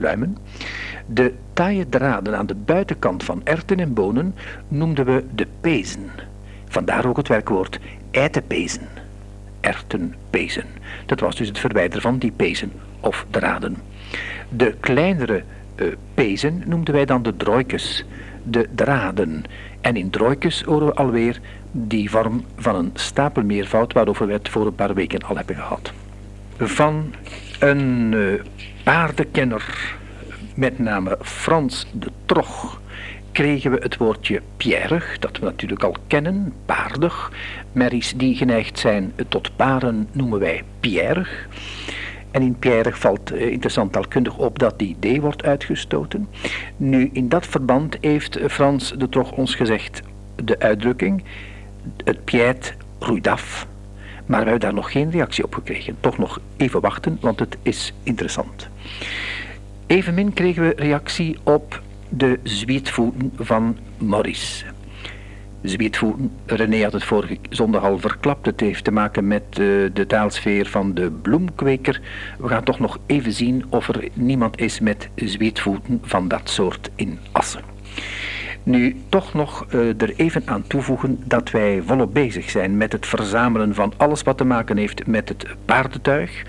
luimen. De taaie draden aan de buitenkant van erten en bonen noemden we de pezen. Vandaar ook het werkwoord eitenpezen. Ertenpezen. Dat was dus het verwijderen van die pezen of draden. De kleinere uh, pezen noemden wij dan de droikes, de draden. En in droikes horen we alweer die vorm van een stapelmeervoud waarover we het voor een paar weken al hebben gehad. Van een uh, paardenkenner, met name Frans de Trog, kregen we het woordje pierig, dat we natuurlijk al kennen, paardig. Merries die geneigd zijn tot paren noemen wij pierig. En in pierig valt uh, interessant taalkundig op dat die D wordt uitgestoten. Nu, in dat verband heeft Frans de Trog ons gezegd de uitdrukking het piet roeit. Maar we hebben daar nog geen reactie op gekregen. Toch nog even wachten, want het is interessant. Evenmin kregen we reactie op de zwietvoeten van Maurice. Zwietvoeten, René had het vorige zondag al verklapt, het heeft te maken met uh, de taalsfeer van de bloemkweker. We gaan toch nog even zien of er niemand is met zwietvoeten van dat soort in Assen. Nu, toch nog uh, er even aan toevoegen dat wij volop bezig zijn met het verzamelen van alles wat te maken heeft met het paardentuig.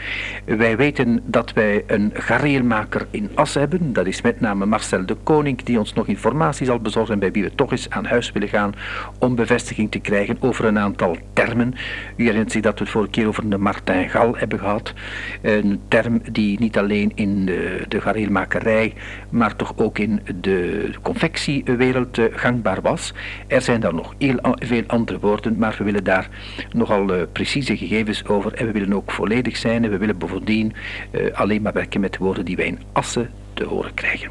Wij weten dat wij een gareelmaker in As hebben. Dat is met name Marcel de Koning, die ons nog informatie zal bezorgen bij wie we toch eens aan huis willen gaan om bevestiging te krijgen over een aantal termen. U herinnert zich dat we het vorige keer over de Martin Gal hebben gehad. Een term die niet alleen in de, de gareelmakerij, maar toch ook in de confectiewereld gangbaar was. Er zijn dan nog heel veel andere woorden, maar we willen daar nogal uh, precieze gegevens over en we willen ook volledig zijn en we willen bovendien uh, alleen maar werken met woorden die wij in assen te horen krijgen.